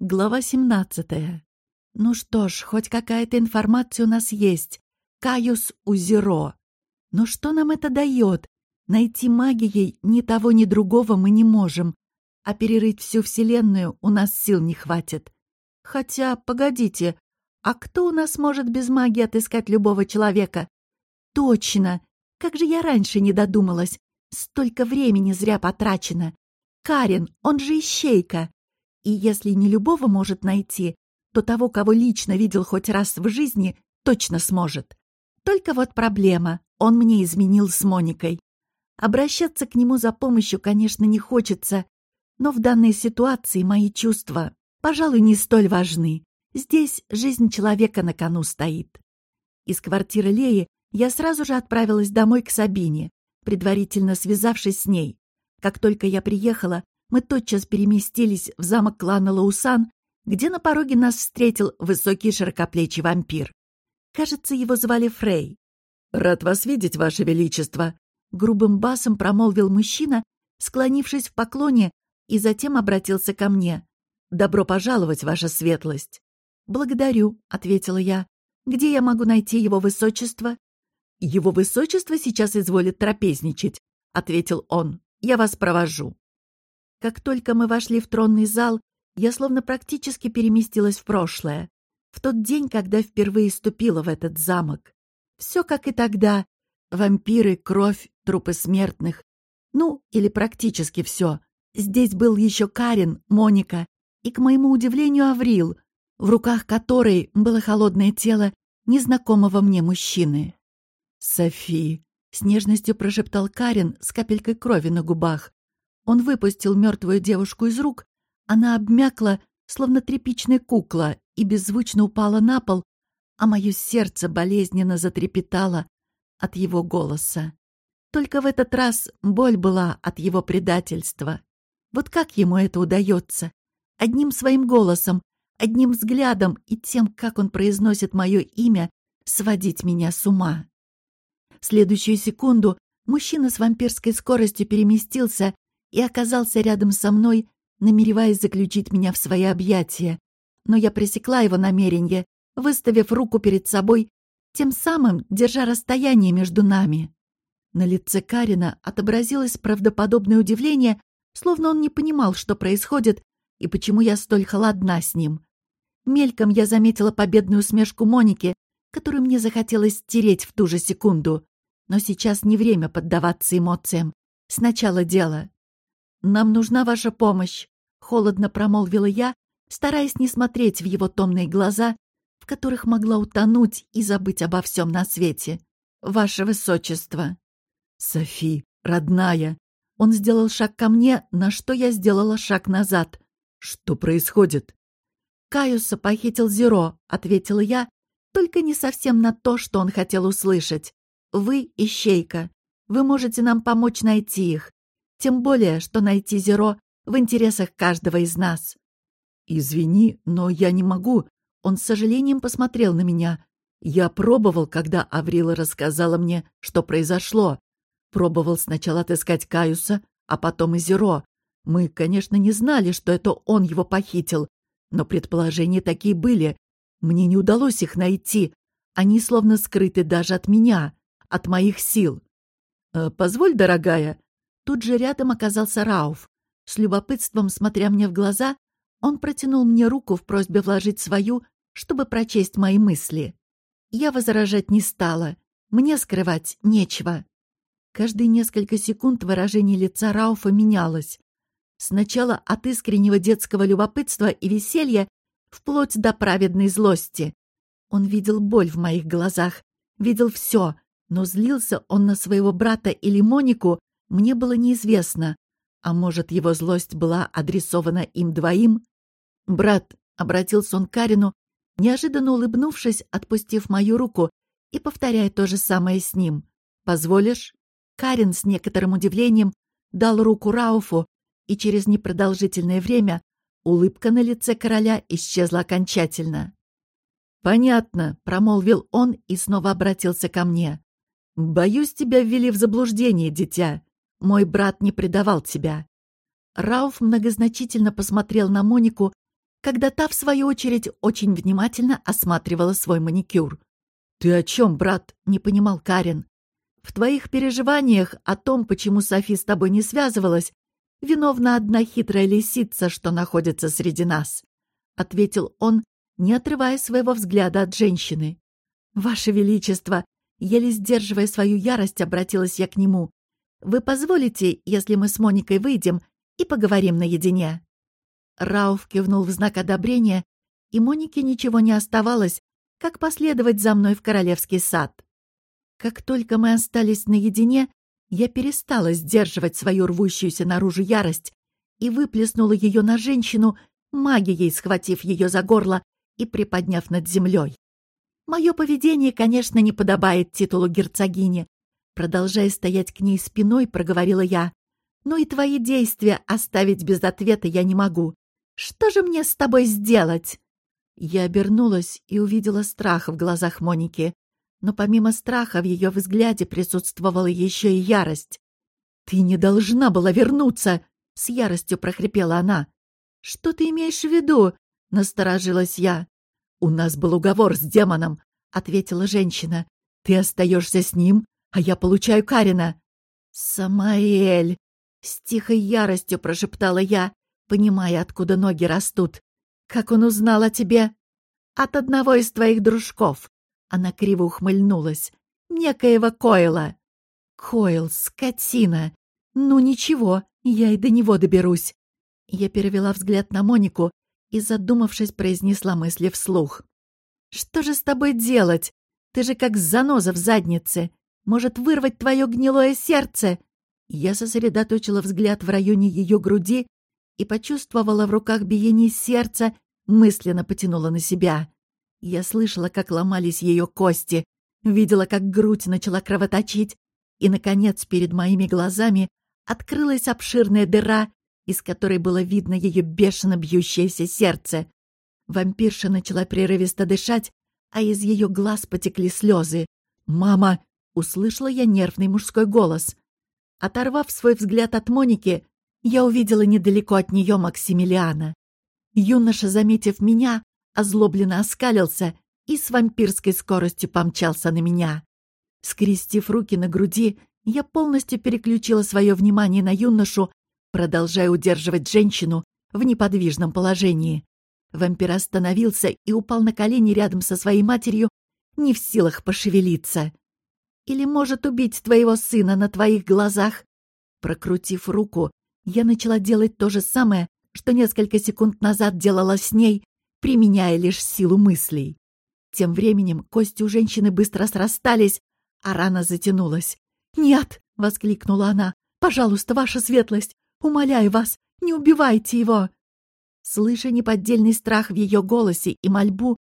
Глава 17. Ну что ж, хоть какая-то информация у нас есть. Каюс Узеро. Но что нам это дает? Найти магией ни того, ни другого мы не можем. А перерыть всю Вселенную у нас сил не хватит. Хотя, погодите, а кто у нас может без магии отыскать любого человека? Точно! Как же я раньше не додумалась. Столько времени зря потрачено. Карин, он же ищейка. И если не любого может найти, то того, кого лично видел хоть раз в жизни, точно сможет. Только вот проблема. Он мне изменил с Моникой. Обращаться к нему за помощью, конечно, не хочется, но в данной ситуации мои чувства, пожалуй, не столь важны. Здесь жизнь человека на кону стоит. Из квартиры Леи я сразу же отправилась домой к Сабине, предварительно связавшись с ней. Как только я приехала, мы тотчас переместились в замок клана Лаусан, где на пороге нас встретил высокий широкоплечий вампир. Кажется, его звали Фрей. «Рад вас видеть, ваше величество», — грубым басом промолвил мужчина, склонившись в поклоне, и затем обратился ко мне. «Добро пожаловать, ваша светлость». «Благодарю», — ответила я. «Где я могу найти его высочество?» «Его высочество сейчас изволит трапезничать», — ответил он. «Я вас провожу». Как только мы вошли в тронный зал, я словно практически переместилась в прошлое. В тот день, когда впервые ступила в этот замок. Все как и тогда. Вампиры, кровь, трупы смертных. Ну, или практически все. Здесь был еще Карин, Моника и, к моему удивлению, Аврил, в руках которой было холодное тело незнакомого мне мужчины. «Софи!» — с нежностью прошептал Карин с капелькой крови на губах. Он выпустил мертвую девушку из рук, она обмякла, словно тряпичная кукла, и беззвучно упала на пол, а мое сердце болезненно затрепетало от его голоса. Только в этот раз боль была от его предательства. Вот как ему это удается? Одним своим голосом, одним взглядом и тем, как он произносит мое имя, сводить меня с ума. В следующую секунду мужчина с вампирской скоростью переместился и оказался рядом со мной, намереваясь заключить меня в свои объятия. Но я пресекла его намерение, выставив руку перед собой, тем самым держа расстояние между нами. На лице Карина отобразилось правдоподобное удивление, словно он не понимал, что происходит и почему я столь холодна с ним. Мельком я заметила победную усмешку Моники, которую мне захотелось стереть в ту же секунду. Но сейчас не время поддаваться эмоциям. Сначала дело. «Нам нужна ваша помощь», — холодно промолвила я, стараясь не смотреть в его томные глаза, в которых могла утонуть и забыть обо всем на свете. «Ваше высочество». «Софи, родная». Он сделал шаг ко мне, на что я сделала шаг назад. «Что происходит?» «Каюса похитил Зеро», — ответила я, только не совсем на то, что он хотел услышать. «Вы — ищейка. Вы можете нам помочь найти их. Тем более, что найти Зеро в интересах каждого из нас. «Извини, но я не могу». Он с сожалением посмотрел на меня. Я пробовал, когда Аврила рассказала мне, что произошло. Пробовал сначала отыскать Каюса, а потом и Зеро. Мы, конечно, не знали, что это он его похитил, но предположения такие были. Мне не удалось их найти. Они словно скрыты даже от меня, от моих сил. «Э, «Позволь, дорогая», Тут же рядом оказался Рауф. С любопытством, смотря мне в глаза, он протянул мне руку в просьбе вложить свою, чтобы прочесть мои мысли. Я возражать не стала. Мне скрывать нечего. Каждые несколько секунд выражение лица Рауфа менялось. Сначала от искреннего детского любопытства и веселья вплоть до праведной злости. Он видел боль в моих глазах, видел все, но злился он на своего брата или Монику мне было неизвестно. А может, его злость была адресована им двоим? «Брат», — обратился он к Карину, неожиданно улыбнувшись, отпустив мою руку и повторяя то же самое с ним. «Позволишь?» Карин с некоторым удивлением дал руку Рауфу, и через непродолжительное время улыбка на лице короля исчезла окончательно. «Понятно», — промолвил он и снова обратился ко мне. «Боюсь, тебя ввели в заблуждение, дитя. Мой брат не предавал тебя». Рауф многозначительно посмотрел на Монику, когда та, в свою очередь, очень внимательно осматривала свой маникюр. «Ты о чем, брат?» — не понимал Карен. «В твоих переживаниях о том, почему Софи с тобой не связывалась, виновна одна хитрая лисица, что находится среди нас», — ответил он, не отрывая своего взгляда от женщины. «Ваше Величество!» Еле сдерживая свою ярость, обратилась я к нему. «Вы позволите, если мы с Моникой выйдем и поговорим наедине?» Рауф кивнул в знак одобрения, и Монике ничего не оставалось, как последовать за мной в королевский сад. Как только мы остались наедине, я перестала сдерживать свою рвущуюся наружу ярость и выплеснула ее на женщину, магией схватив ее за горло и приподняв над землей. Мое поведение, конечно, не подобает титулу герцогини. Продолжая стоять к ней спиной, проговорила я. Но и твои действия оставить без ответа я не могу. Что же мне с тобой сделать?» Я обернулась и увидела страх в глазах Моники. Но помимо страха в ее взгляде присутствовала еще и ярость. «Ты не должна была вернуться!» — с яростью прохрипела она. «Что ты имеешь в виду?» — насторожилась я. «У нас был уговор с демоном», — ответила женщина. «Ты остаешься с ним, а я получаю Карина». «Самаэль!» — с тихой яростью прошептала я понимая, откуда ноги растут. «Как он узнал о тебе?» «От одного из твоих дружков». Она криво ухмыльнулась. «Некоего Койла». «Койл, скотина! Ну ничего, я и до него доберусь». Я перевела взгляд на Монику и, задумавшись, произнесла мысли вслух. «Что же с тобой делать? Ты же как заноза в заднице. Может, вырвать твое гнилое сердце?» Я сосредоточила взгляд в районе ее груди и почувствовала в руках биение сердца, мысленно потянула на себя. Я слышала, как ломались ее кости, видела, как грудь начала кровоточить, и, наконец, перед моими глазами открылась обширная дыра, из которой было видно ее бешено бьющееся сердце. Вампирша начала прерывисто дышать, а из ее глаз потекли слезы. «Мама!» — услышала я нервный мужской голос. Оторвав свой взгляд от Моники, я увидела недалеко от нее Максимилиана. Юноша, заметив меня, озлобленно оскалился и с вампирской скоростью помчался на меня. Скрестив руки на груди, я полностью переключила свое внимание на юношу, продолжая удерживать женщину в неподвижном положении. Вампир остановился и упал на колени рядом со своей матерью, не в силах пошевелиться. Или может убить твоего сына на твоих глазах? Прокрутив руку, я начала делать то же самое, что несколько секунд назад делала с ней, применяя лишь силу мыслей. Тем временем кости у женщины быстро срастались, а рана затянулась. «Нет!» — воскликнула она. «Пожалуйста, ваша светлость! Умоляю вас, не убивайте его!» Слыша неподдельный страх в ее голосе и мольбу,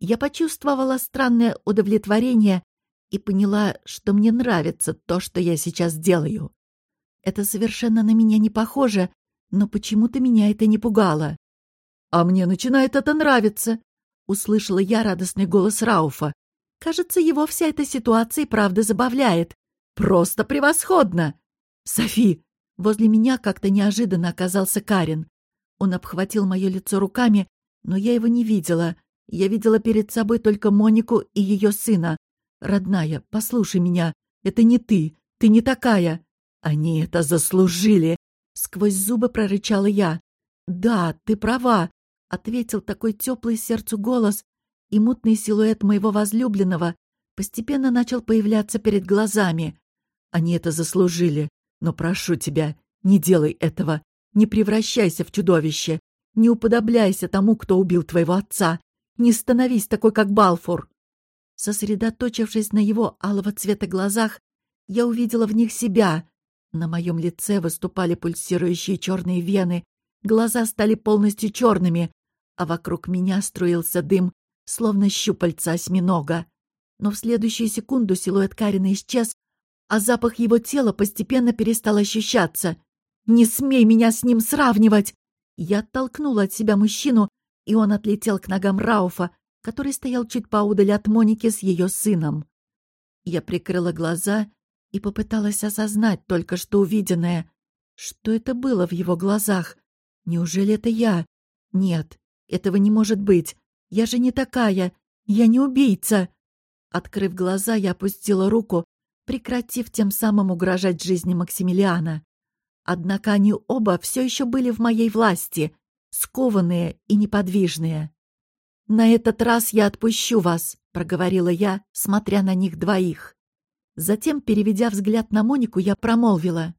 я почувствовала странное удовлетворение и поняла, что мне нравится то, что я сейчас делаю. Это совершенно на меня не похоже, но почему-то меня это не пугало. «А мне начинает это нравиться!» — услышала я радостный голос Рауфа. «Кажется, его вся эта ситуация правда забавляет. Просто превосходно!» «Софи!» Возле меня как-то неожиданно оказался Карин. Он обхватил мое лицо руками, но я его не видела. Я видела перед собой только Монику и ее сына. «Родная, послушай меня. Это не ты. Ты не такая. «Они это заслужили!» — сквозь зубы прорычала я. «Да, ты права», — ответил такой теплый сердцу голос, и мутный силуэт моего возлюбленного постепенно начал появляться перед глазами. «Они это заслужили, но прошу тебя, не делай этого, не превращайся в чудовище, не уподобляйся тому, кто убил твоего отца, не становись такой, как Балфур». Сосредоточившись на его алого цвета глазах, я увидела в них себя, на моем лице выступали пульсирующие черные вены, глаза стали полностью черными, а вокруг меня струился дым, словно щупальца осьминога. Но в следующую секунду силуэт Карина исчез, а запах его тела постепенно перестал ощущаться. «Не смей меня с ним сравнивать!» Я оттолкнула от себя мужчину, и он отлетел к ногам Рауфа, который стоял чуть поудаль от Моники с ее сыном. Я прикрыла глаза и попыталась осознать только что увиденное. Что это было в его глазах? Неужели это я? Нет, Этого не может быть. Я же не такая. Я не убийца. Открыв глаза, я опустила руку, прекратив тем самым угрожать жизни Максимилиана. Однако они оба все еще были в моей власти, скованные и неподвижные. «На этот раз я отпущу вас», — проговорила я, смотря на них двоих. Затем, переведя взгляд на Монику, я промолвила.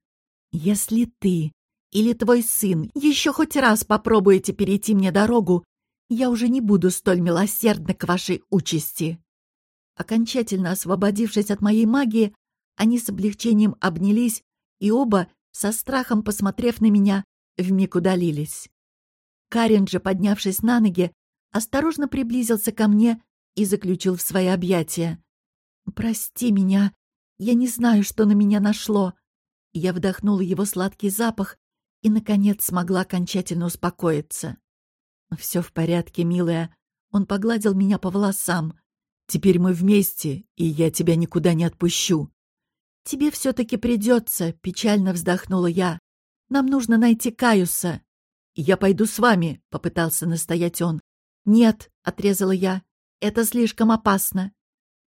«Если ты или твой сын еще хоть раз попробуете перейти мне дорогу, я уже не буду столь милосердна к вашей участи». Окончательно освободившись от моей магии, они с облегчением обнялись и оба, со страхом посмотрев на меня, вмиг удалились. Карин же, поднявшись на ноги, осторожно приблизился ко мне и заключил в свои объятия. «Прости меня, я не знаю, что на меня нашло». Я вдохнула его сладкий запах и, наконец, смогла окончательно успокоиться. «Все в порядке, милая». Он погладил меня по волосам. «Теперь мы вместе, и я тебя никуда не отпущу». «Тебе все-таки придется», — печально вздохнула я. «Нам нужно найти Каюса». «Я пойду с вами», — попытался настоять он. «Нет», — отрезала я, — «это слишком опасно.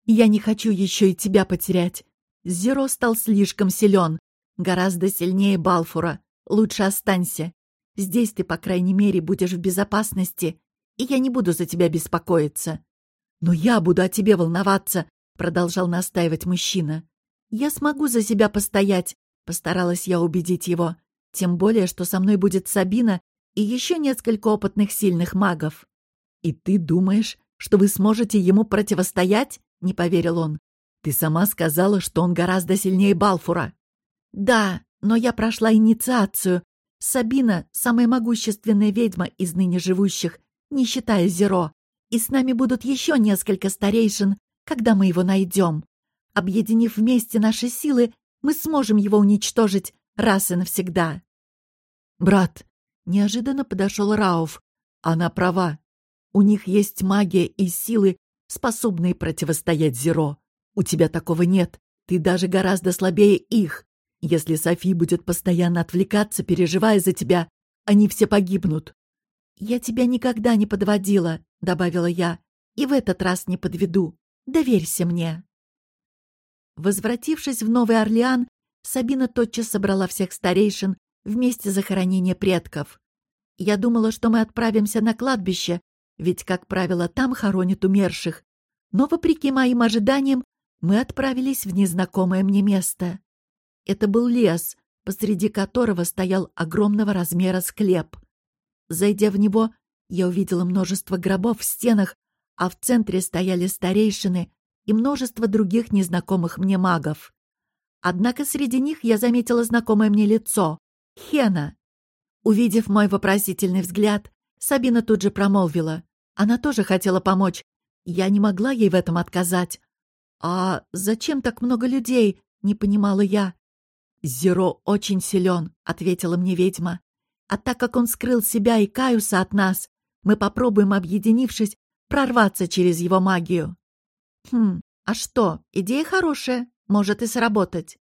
Я не хочу еще и тебя потерять. Зеро стал слишком силен, гораздо сильнее Балфура. Лучше останься. Здесь ты, по крайней мере, будешь в безопасности, и я не буду за тебя беспокоиться». «Но я буду о тебе волноваться», — продолжал настаивать мужчина. «Я смогу за себя постоять», — постаралась я убедить его. «Тем более, что со мной будет Сабина и еще несколько опытных сильных магов. «И ты думаешь, что вы сможете ему противостоять?» — не поверил он. «Ты сама сказала, что он гораздо сильнее Балфура». «Да, но я прошла инициацию. Сабина — самая могущественная ведьма из ныне живущих, не считая Зеро. И с нами будут еще несколько старейшин, когда мы его найдем. Объединив вместе наши силы, мы сможем его уничтожить раз и навсегда». «Брат, Неожиданно подошел Рауф. Она права. У них есть магия и силы, способные противостоять Зеро. У тебя такого нет. Ты даже гораздо слабее их. Если Софи будет постоянно отвлекаться, переживая за тебя, они все погибнут. «Я тебя никогда не подводила», — добавила я, — «и в этот раз не подведу. Доверься мне». Возвратившись в Новый Орлеан, Сабина тотчас собрала всех старейшин в месте захоронения предков. Я думала, что мы отправимся на кладбище, ведь, как правило, там хоронят умерших. Но, вопреки моим ожиданиям, мы отправились в незнакомое мне место. Это был лес, посреди которого стоял огромного размера склеп. Зайдя в него, я увидела множество гробов в стенах, а в центре стояли старейшины и множество других незнакомых мне магов. Однако среди них я заметила знакомое мне лицо. Хена. Увидев мой вопросительный взгляд, Сабина тут же промолвила. Она тоже хотела помочь. Я не могла ей в этом отказать. «А зачем так много людей?» — не понимала я. «Зеро очень силен», — ответила мне ведьма. «А так как он скрыл себя и Каюса от нас, мы попробуем, объединившись, прорваться через его магию». «Хм, а что, идея хорошая, может и сработать».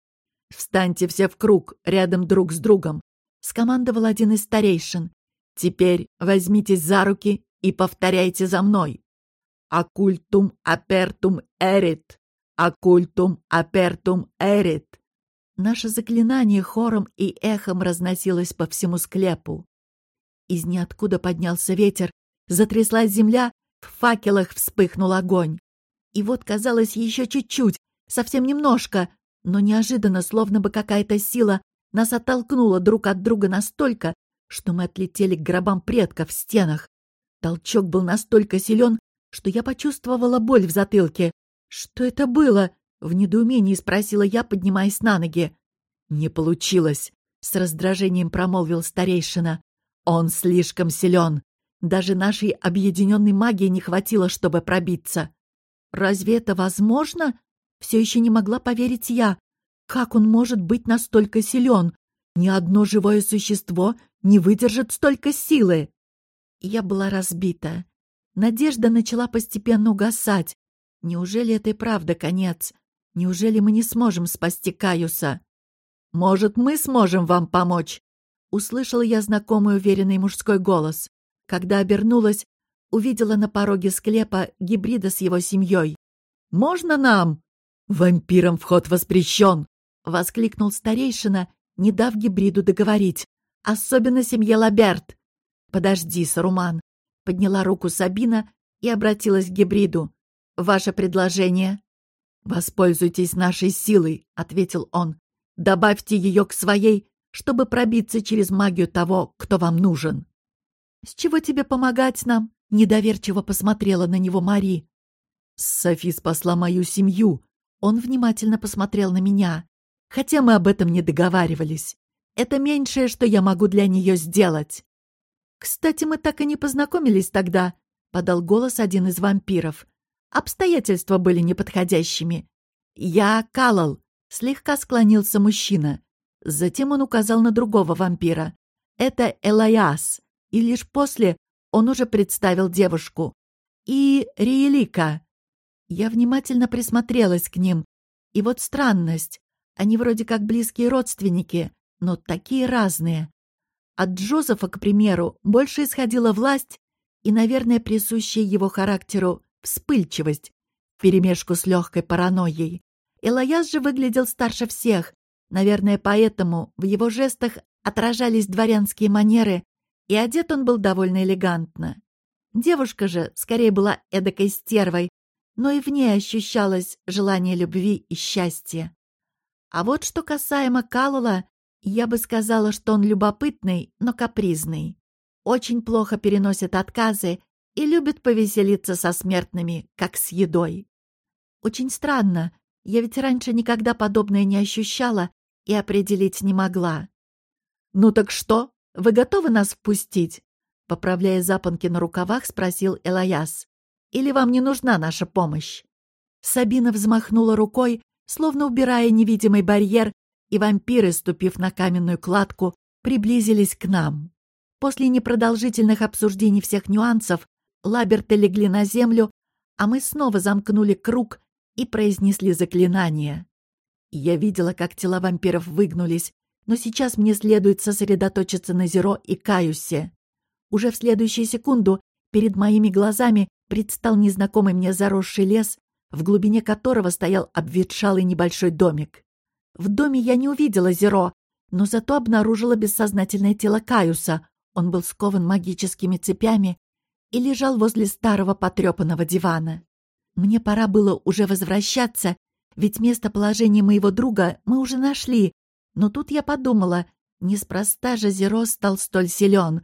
«Встаньте все в круг, рядом друг с другом», — скомандовал один из старейшин. «Теперь возьмитесь за руки и повторяйте за мной. Акультум апертум эрит, акультум апертум эрит». Наше заклинание хором и эхом разносилось по всему склепу. Из ниоткуда поднялся ветер, затряслась земля, в факелах вспыхнул огонь. И вот, казалось, еще чуть-чуть, совсем немножко, но неожиданно, словно бы какая-то сила, нас оттолкнула друг от друга настолько, что мы отлетели к гробам предков в стенах. Толчок был настолько силен, что я почувствовала боль в затылке. «Что это было?» — в недоумении спросила я, поднимаясь на ноги. «Не получилось», — с раздражением промолвил старейшина. «Он слишком силен. Даже нашей объединенной магии не хватило, чтобы пробиться». «Разве это возможно?» Все еще не могла поверить я. Как он может быть настолько силен? Ни одно живое существо не выдержит столько силы. Я была разбита. Надежда начала постепенно угасать. Неужели это и правда конец? Неужели мы не сможем спасти Каюса? «Может, мы сможем вам помочь?» Услышала я знакомый уверенный мужской голос. Когда обернулась, увидела на пороге склепа гибрида с его семьей. «Можно нам?» «Вампирам вход воспрещен!» — воскликнул старейшина, не дав гибриду договорить. «Особенно семье Лаберт!» «Подожди, Саруман!» — подняла руку Сабина и обратилась к гибриду. «Ваше предложение?» «Воспользуйтесь нашей силой», — ответил он. «Добавьте ее к своей, чтобы пробиться через магию того, кто вам нужен». «С чего тебе помогать нам?» — недоверчиво посмотрела на него Мари. «Софи спасла мою семью». Он внимательно посмотрел на меня. «Хотя мы об этом не договаривались. Это меньшее, что я могу для нее сделать». «Кстати, мы так и не познакомились тогда», — подал голос один из вампиров. «Обстоятельства были неподходящими. Я Калал», — слегка склонился мужчина. Затем он указал на другого вампира. «Это Элаяс». И лишь после он уже представил девушку. «И Риелика». Я внимательно присмотрелась к ним. И вот странность. Они вроде как близкие родственники, но такие разные. От Джозефа, к примеру, больше исходила власть и, наверное, присущая его характеру вспыльчивость, вперемешку с легкой паранойей. Элаяс же выглядел старше всех. Наверное, поэтому в его жестах отражались дворянские манеры, и одет он был довольно элегантно. Девушка же скорее была эдакой стервой, но и в ней ощущалось желание любви и счастья. А вот что касаемо Калула, я бы сказала, что он любопытный, но капризный. Очень плохо переносит отказы и любит повеселиться со смертными, как с едой. Очень странно, я ведь раньше никогда подобное не ощущала и определить не могла. «Ну так что, вы готовы нас впустить?» Поправляя запонки на рукавах, спросил Элаяс. «Или вам не нужна наша помощь?» Сабина взмахнула рукой, словно убирая невидимый барьер, и вампиры, ступив на каменную кладку, приблизились к нам. После непродолжительных обсуждений всех нюансов лаберты легли на землю, а мы снова замкнули круг и произнесли заклинание. Я видела, как тела вампиров выгнулись, но сейчас мне следует сосредоточиться на Зеро и Каюсе. Уже в следующую секунду перед моими глазами предстал незнакомый мне заросший лес, в глубине которого стоял обветшалый небольшой домик. В доме я не увидела Зеро, но зато обнаружила бессознательное тело Каюса. Он был скован магическими цепями и лежал возле старого потрепанного дивана. Мне пора было уже возвращаться, ведь местоположение моего друга мы уже нашли. Но тут я подумала, неспроста же Зеро стал столь силен.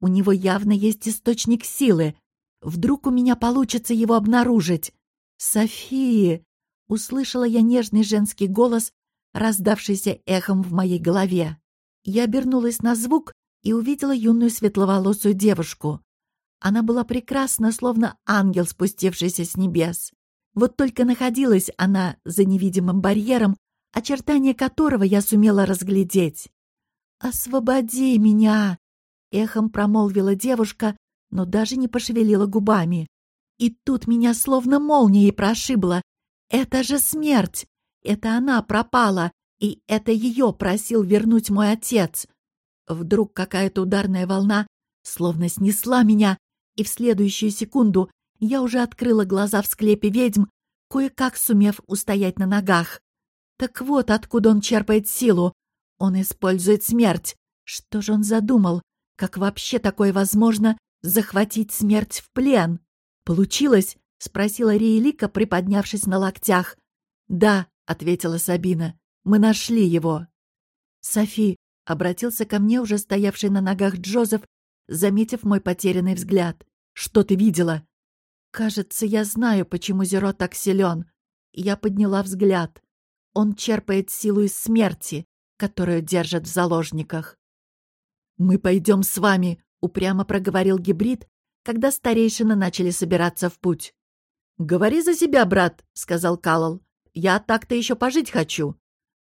У него явно есть источник силы. Вдруг у меня получится его обнаружить. «Софии!» — услышала я нежный женский голос, раздавшийся эхом в моей голове. Я обернулась на звук и увидела юную светловолосую девушку. Она была прекрасна, словно ангел, спустившийся с небес. Вот только находилась она за невидимым барьером, очертания которого я сумела разглядеть. «Освободи меня!» — эхом промолвила девушка, но даже не пошевелила губами. И тут меня словно молнией прошибло. «Это же смерть! Это она пропала, и это ее просил вернуть мой отец. Вдруг какая-то ударная волна словно снесла меня, и в следующую секунду я уже открыла глаза в склепе ведьм, кое-как сумев устоять на ногах. Так вот откуда он черпает силу. Он использует смерть. Что же он задумал? Как вообще такое возможно захватить смерть в плен? Получилось? — спросила Риелика, приподнявшись на локтях. «Да», ответила Сабина. «Мы нашли его». «Софи», — обратился ко мне уже стоявший на ногах Джозеф, заметив мой потерянный взгляд. «Что ты видела?» «Кажется, я знаю, почему Зеро так силен». Я подняла взгляд. Он черпает силу из смерти, которую держат в заложниках. «Мы пойдем с вами», — упрямо проговорил гибрид, когда старейшины начали собираться в путь. «Говори за себя, брат», — сказал Калал. Я так-то еще пожить хочу».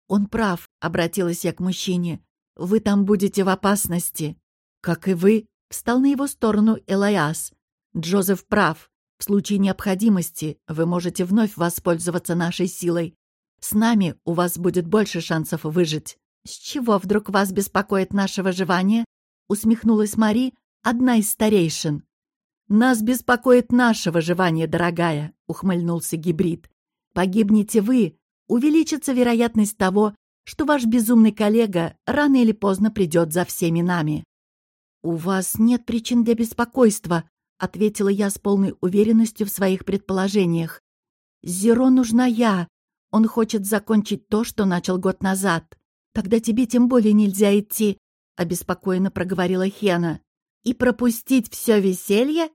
«Он прав», — обратилась я к мужчине. «Вы там будете в опасности». «Как и вы», — встал на его сторону Элайас. «Джозеф прав. В случае необходимости вы можете вновь воспользоваться нашей силой. С нами у вас будет больше шансов выжить». «С чего вдруг вас беспокоит наше выживание?» — усмехнулась Мари, одна из старейшин. «Нас беспокоит наше выживание, дорогая», — ухмыльнулся гибрид. «Погибнете вы, увеличится вероятность того, что ваш безумный коллега рано или поздно придет за всеми нами». «У вас нет причин для беспокойства», — ответила я с полной уверенностью в своих предположениях. «Зеро нужна я. Он хочет закончить то, что начал год назад. Тогда тебе тем более нельзя идти», — обеспокоенно проговорила Хена. «И пропустить все веселье?»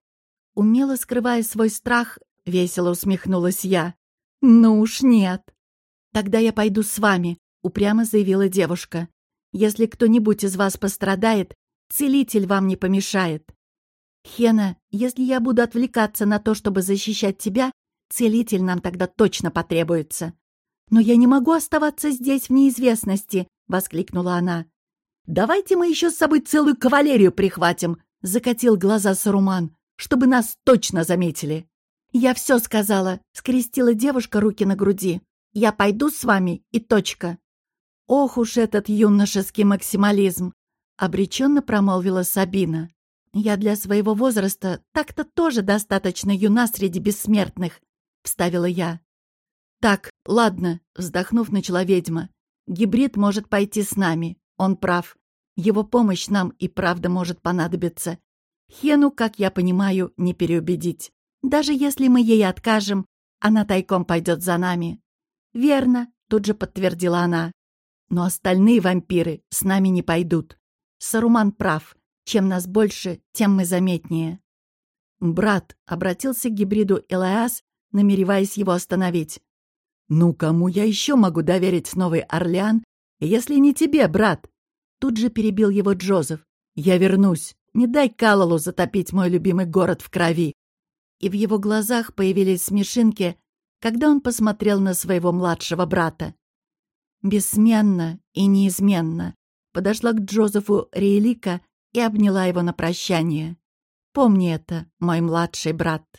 Умело скрывая свой страх, весело усмехнулась я. «Ну уж нет». «Тогда я пойду с вами», — упрямо заявила девушка. «Если кто-нибудь из вас пострадает, целитель вам не помешает». «Хена, если я буду отвлекаться на то, чтобы защищать тебя, целитель нам тогда точно потребуется». «Но я не могу оставаться здесь в неизвестности», — воскликнула она. «Давайте мы еще с собой целую кавалерию прихватим», — закатил глаза Саруман, «чтобы нас точно заметили». «Я все сказала», — скрестила девушка руки на груди. «Я пойду с вами и точка». «Ох уж этот юношеский максимализм!» — обреченно промолвила Сабина. «Я для своего возраста так-то тоже достаточно юна среди бессмертных», — вставила я. «Так, ладно», — вздохнув, начала ведьма. «Гибрид может пойти с нами. Он прав. Его помощь нам и правда может понадобиться. Хену, как я понимаю, не переубедить. Даже если мы ей откажем, она тайком пойдет за нами». «Верно», — тут же подтвердила она. «Но остальные вампиры с нами не пойдут. Саруман прав. Чем нас больше, тем мы заметнее». «Брат», — обратился к гибриду Элиас, намереваясь его остановить. «Ну, кому я еще могу доверить Новый Орлеан, если не тебе, брат?» Тут же перебил его Джозеф. «Я вернусь. Не дай Калалу затопить мой любимый город в крови». И в его глазах появились смешинки, когда он посмотрел на своего младшего брата. Бессменно и неизменно подошла к Джозефу Рейлика и обняла его на прощание. «Помни это, мой младший брат».